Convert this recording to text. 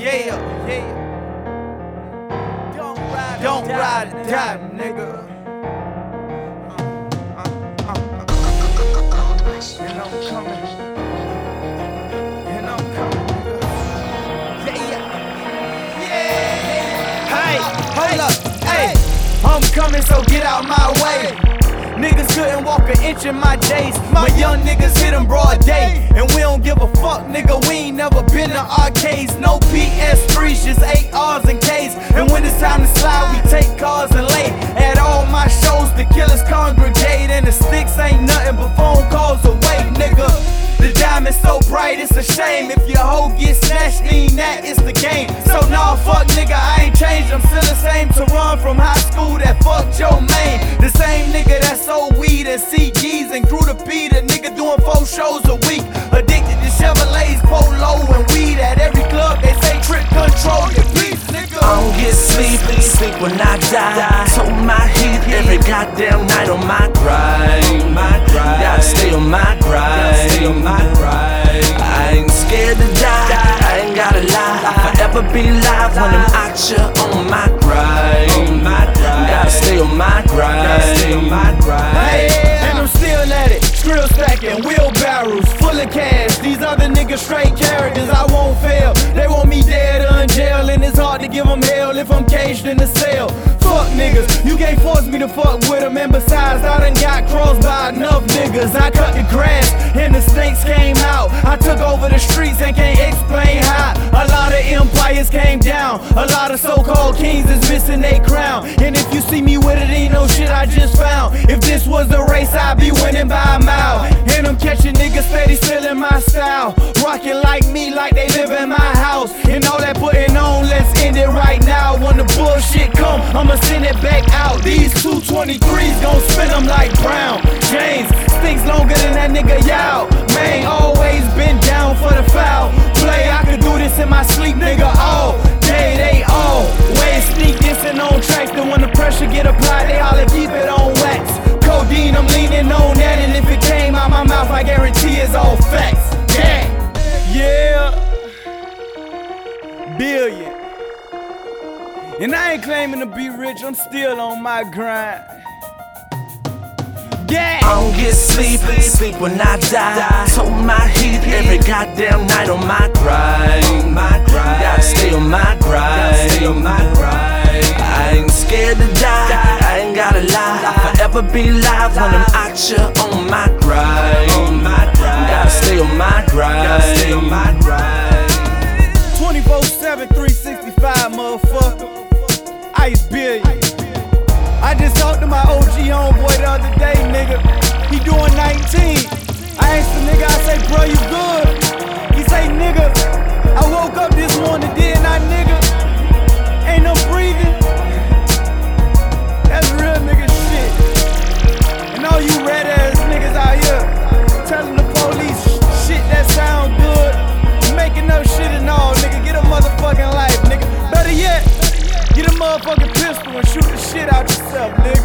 yeah, yeah. Don't ride, Don't or ride die, die, nigga. And I'm coming. And I'm coming. Yeah, yeah. Yeah. Hey, hold up. Hey, I'm coming, so get out my way. Couldn't walk an inch in my days. My young niggas hit 'em broad day. And we don't give a fuck, nigga. We ain't never been to arcades. No PS3s, just 8 R's and K's. And when it's time to slide, we take cars and lay. At all my shows, the killers congregate. And the sticks ain't nothing but phone calls away, nigga. The diamond's so bright, it's a shame. If your hoe gets snatched, ain't that it's the game. So nah, fuck nigga, I ain't changed. I'm still the same to run from high die. Told my heat every goddamn night on my grind. Gotta stay on my grind. I ain't scared to die. I ain't gotta lie. Forever be live when I'm out here on my grind. Gotta stay on my grind. Hey, and I'm still at it. Skrill stacking, wheelbarrows full of cash. These other niggas straight characters, I won't fail. They want me dead or in jail, and it's hard to give them hell if I'm caged in the cell. Can't force me to fuck with them. And besides, I done got crossed by enough niggas. I cut the grass, and the snakes came out. I took over the streets and can't explain how. A lot of empires came down. A lot of so called kings is missing their crown. And if you see me with it, ain't no shit I just found. If this was a race, I'd be winning by a mile. And I'm catching niggas 23s gon' spin them like Brown James. Things longer than that nigga Yao. And I ain't claiming to be rich, I'm still on my grind. Yeah. I don't get sleep, sleep when I die. Told my heat every goddamn night on my grind. My grind. Gotta stay on my grind. Stay on my grind. I ain't scared to die. I ain't gotta lie. Forever be live when I'm out on my grind. ice billion. I just talked to my OG homeboy the other day, nigga. He doing 19. motherfucking pistol and shoot the shit out yourself, nigga.